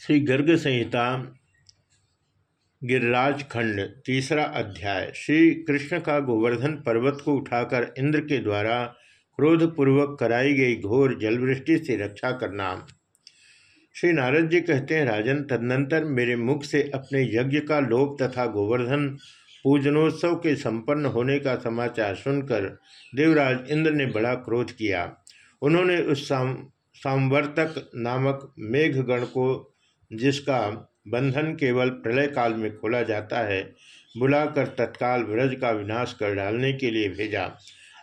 श्री गर्ग संहिता, गिरिराज खंड, तीसरा अध्याय। श्री कृष्ण का गोवर्धन पर्वत को उठाकर इंद्र के द्वारा क्रोधपूर्वक कराई गई घोर जलवृष्टि से रक्षा करना। श्री नारद जी कहते हैं, राजन, तदनंतर मेरे मुख से अपने यज्ञ का लोभ तथा गोवर्धन पूजनोत्सव के संपन्न होने का समाचार सुनकर देवराज इंद्र ने बड़ा क्रोध किया। उन्होंने उस साम सांवर्तक नामक मेघगण को जिसका बंधन केवल प्रलय काल में खोला जाता है, बुलाकर तत्काल व्रज का विनाश कर डालने के लिए भेजा।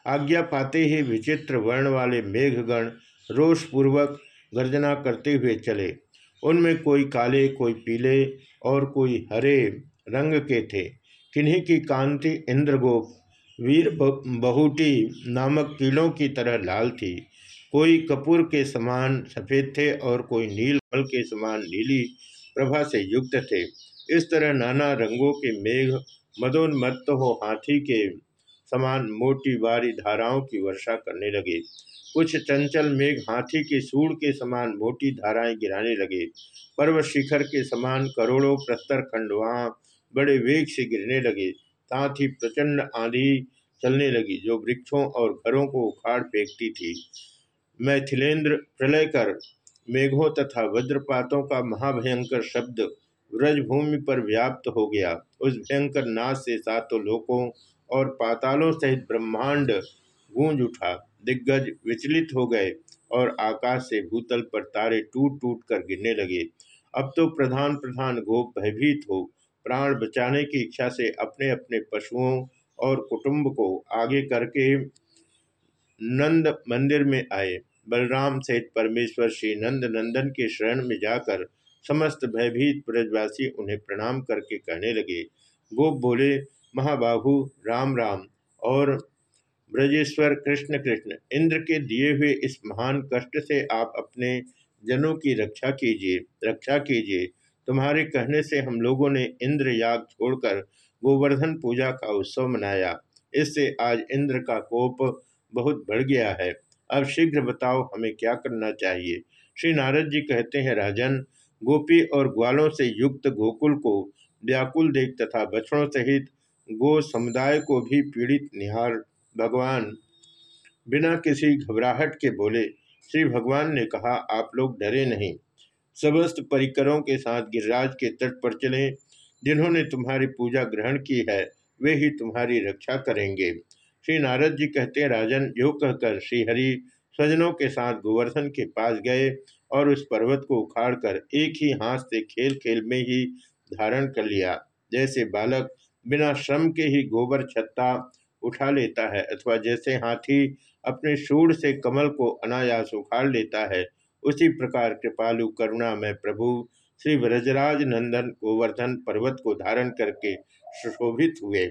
आज्ञा पाते ही विचित्र वर्ण वाले मेघगण रोषपूर्वक गर्जना करते हुए चले। उनमें कोई काले, कोई पीले और कोई हरे रंग के थे। किन्हीं की कांति इंद्रगोप वीर बहुटी नामक कीलों की तरह लाल थी। कोई कपूर के समान सफ़ेद थे और कोई नील कमल के समान नीली प्रभा से युक्त थे। इस तरह नाना रंगों के मेघ, मदोन्मत्त हो हाथी के समान मोटी बारी धाराओं की वर्षा करने लगे। कुछ चंचल मेघ हाथी के सूढ़ के समान मोटी धाराएँ गिराने लगे। पर्वत शिखर के समान करोड़ों प्रस्तर खंड वहाँ बड़े वेग से गिरने लगे। साथ ही प्रचंड आंधी चलने लगी जो वृक्षों और घरों को उखाड़ फेंकती थी। मैथिलेंद्र प्रलय कर मेघों तथा वज्रपातों का महाभयंकर शब्द व्रजभूमि पर व्याप्त हो गया। उस भयंकर नाश से सातों लोकों और पातालों सहित ब्रह्मांड गूंज उठा। दिग्गज विचलित हो गए और आकाश से भूतल पर तारे टूट टूट कर गिरने लगे। अब तो प्रधान प्रधान गोप भयभीत हो। प्राण बचाने की इच्छा से अपने अपने पशुओं और कुटुंब को आगे करके नंद मंदिर में आए। बलराम सहित परमेश्वर श्री नंद नंदन के शरण में जाकर समस्त भयभीत ब्रजवासी उन्हें प्रणाम करके कहने लगे गोप बोले, महाबाहु, राम राम, और ब्रजेश्वर, कृष्ण कृष्ण, इंद्र के दिए हुए इस महान कष्ट से आप अपने जनों की रक्षा कीजिए रक्षा कीजिए। तुम्हारे कहने से हम लोगों ने इंद्र याग छोड़कर गोवर्धन पूजा का उत्सव मनाया। इससे आज इंद्र का कोप बहुत बढ़ गया है। अब शीघ्र बताओ हमें क्या करना चाहिए? श्री नारद जी कहते हैं, राजन, गोपी और ग्वालों से युक्त गोकुल को व्याकुल देख तथा बछड़ों सहित गो समुदाय को भी पीड़ित निहार भगवान। बिना किसी घबराहट के बोले, श्री भगवान ने कहा, आप लोग डरे नहीं। समस्त परिकरों के साथ गिरिराज के तट पर चलें। जिन्होंने तुम्हारी पूजा ग्रहण की है, वे ही तुम्हारी रक्षा करेंगे। श्री नारद जी कहते राजन, यो कहकर श्रीहरि स्वजनों के साथ गोवर्धन के पास गए और उस पर्वत को उखाड़कर एक ही हाथ से खेल खेल में ही धारण कर लिया। जैसे बालक बिना श्रम के ही गोबर छत्ता उठा लेता है अथवा जैसे हाथी अपने सूढ़ से कमल को अनायास उखाड़ लेता है, उसी प्रकार कृपालु करुणा में प्रभु श्री ब्रजराज नंदन गोवर्धन पर्वत को धारण करके सुशोभित हुए।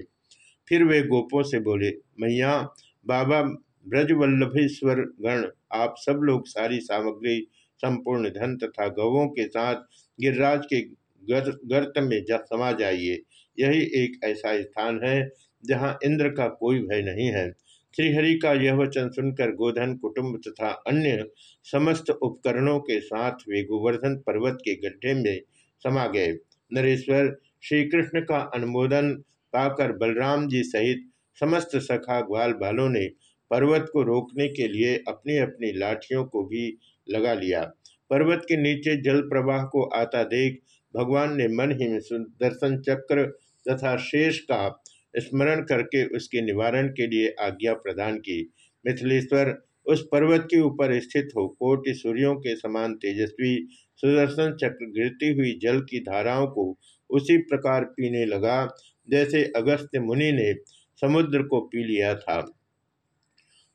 फिर वे गोपों से बोले मैया बाबा ब्रजवल्लभेश्वर गण आप सब लोग सारी सामग्री संपूर्ण धन तथा गवों के साथ गिरिराज के गर, गर्त में समा जाइए। यही एक ऐसा स्थान है जहाँ इंद्र का कोई भय नहीं है। श्रीहरि का यह वचन सुनकर गोधन कुटुंब तथा अन्य समस्त उपकरणों के साथ वे गोवर्धन पर्वत के गड्ढे में समा गए। नरेश्वर श्री कृष्ण का अनुमोदन पाकर बलराम जी सहित समस्त सखा ग्वाल बालों ने पर्वत को रोकने के लिए अपनी अपनी लाठियों को भी लगा लिया। पर्वत के नीचे जल प्रवाह को आता देख भगवान ने मन ही में दर्शन चक्र तथा शेष का स्मरण करके उसके निवारण के लिए आज्ञा प्रदान की। मिथिलेश्वर, उस पर्वत के ऊपर स्थित हो, कोटि सूर्यों के समान तेजस्वी सुदर्शन चक्र गिरती हुई जल की धाराओं को उसी प्रकार पीने लगा जैसे अगस्त्य मुनि ने समुद्र को पी लिया था।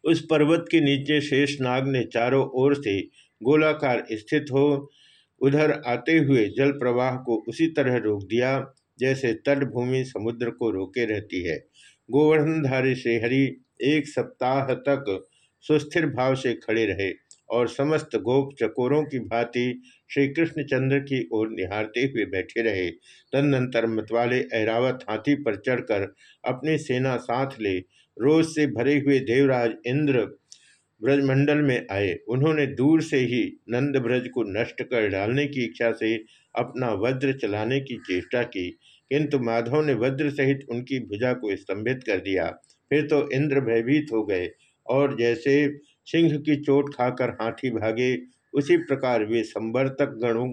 उस पर्वत के नीचे शेषनाग ने चारों ओर से गोलाकार स्थित हो उधर आते हुए जल प्रवाह को उसी तरह रोक दिया जैसे तटभूमि समुद्र को रोके रहती है। गोवर्धनधारी श्रीहरि एक सप्ताह तक सुस्थिर भाव से खड़े रहे। और समस्त गोप चकोरों की भांति श्री कृष्णचंद्र की ओर निहारते हुए बैठे रहे। तदनंतर मतवाले ऐरावत हाथी पर चढ़कर अपनी सेना साथ ले रोज से भरे हुए देवराज इंद्र ब्रजमंडल में आए। उन्होंने दूर से ही नंद ब्रज को नष्ट कर डालने की इच्छा से अपना वज्र चलाने की चेष्टा की। किंतु माधव ने वज्र सहित उनकी भुजा को स्तंभित कर दिया। फिर तो इंद्र भयभीत हो गए और जैसे सिंह की चोट खाकर हाथी भागे। उसी प्रकार वे संवर्तक गणों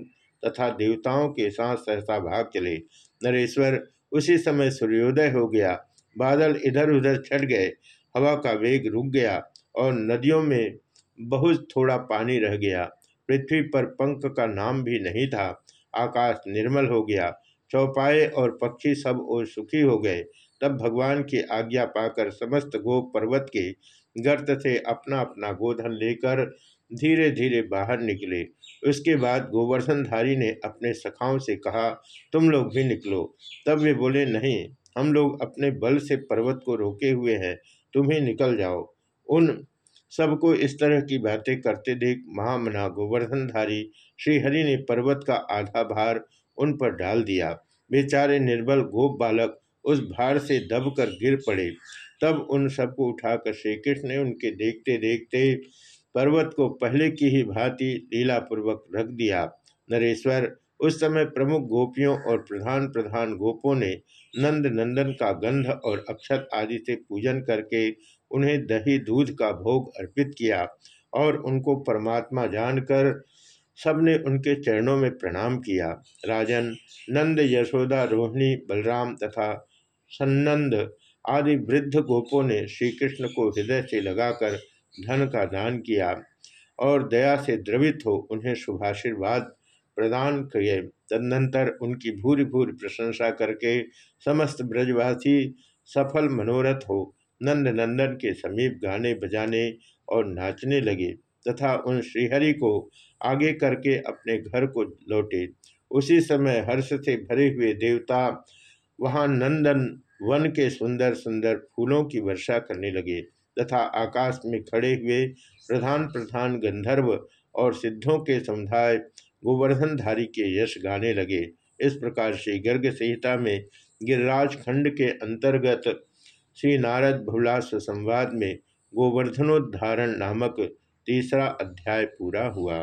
तथा देवताओं के साथ सहसा भाग चले। नरेश्वर उसी समय सूर्योदय हो गया। बादल इधर उधर छट गए। हवा का वेग रुक गया और नदियों में बहुत थोड़ा पानी रह गया। पृथ्वी पर पंख का नाम भी नहीं था। आकाश निर्मल हो गया। चौपाए और पक्षी सब और सुखी हो गए। तब भगवान की आज्ञा पाकर समस्त गो पर्वत के गर्त से अपना अपना गोधन लेकर धीरे धीरे बाहर निकले। उसके बाद गोवर्धनधारी ने अपने सखाओं से कहा, तुम लोग भी निकलो। तब वे बोले, नहीं, हम लोग अपने बल से पर्वत को रोके हुए हैं, तुम ही निकल जाओ। उन सबको इस तरह की बातें करते देख महामना गोवर्धनधारी श्रीहरि ने पर्वत का आधा भार उन पर डाल दिया। बेचारे निर्बल गोप बालक उस भार से दबकर गिर पड़े। तब उन सबको उठाकर श्री कृष्ण ने उनके देखते देखते पर्वत को पहले की ही भांति लीलापूर्वक रख दिया। नरेश्वर, उस समय प्रमुख गोपियों और प्रधान प्रधान गोपों ने नंद नंदन का गंध और अक्षत आदि से पूजन करके उन्हें दही, दूध का भोग अर्पित किया और उनको परमात्मा जानकर सबने उनके चरणों में प्रणाम किया। राजन, नंद, यशोदा, रोहिणी, बलराम तथा सन्नंद आदि वृद्ध गोपों ने श्री कृष्ण को हृदय से लगाकर धन का दान किया और दया से द्रवित हो उन्हें शुभाशीर्वाद प्रदान किए। तदनंतर उनकी भूरी भूरी प्रशंसा करके समस्त ब्रजवासी सफल मनोरथ हो। नंद नंदन के समीप गाने बजाने और नाचने लगे। तथा उन श्रीहरि को आगे करके अपने घर को लौटे। उसी समय हर्ष से भरे हुए देवता वहाँ नंदन वन के सुंदर सुंदर फूलों की वर्षा करने लगे तथा आकाश में खड़े हुए प्रधान प्रधान गंधर्व और सिद्धों के समुदाय गोवर्धनधारी के यश गाने लगे। इस प्रकार श्री गर्ग संहिता में गिरिराज खंड के अंतर्गत श्री नारद भुलास संवाद में गोवर्धनोद्धारण नामक तीसरा अध्याय पूरा हुआ।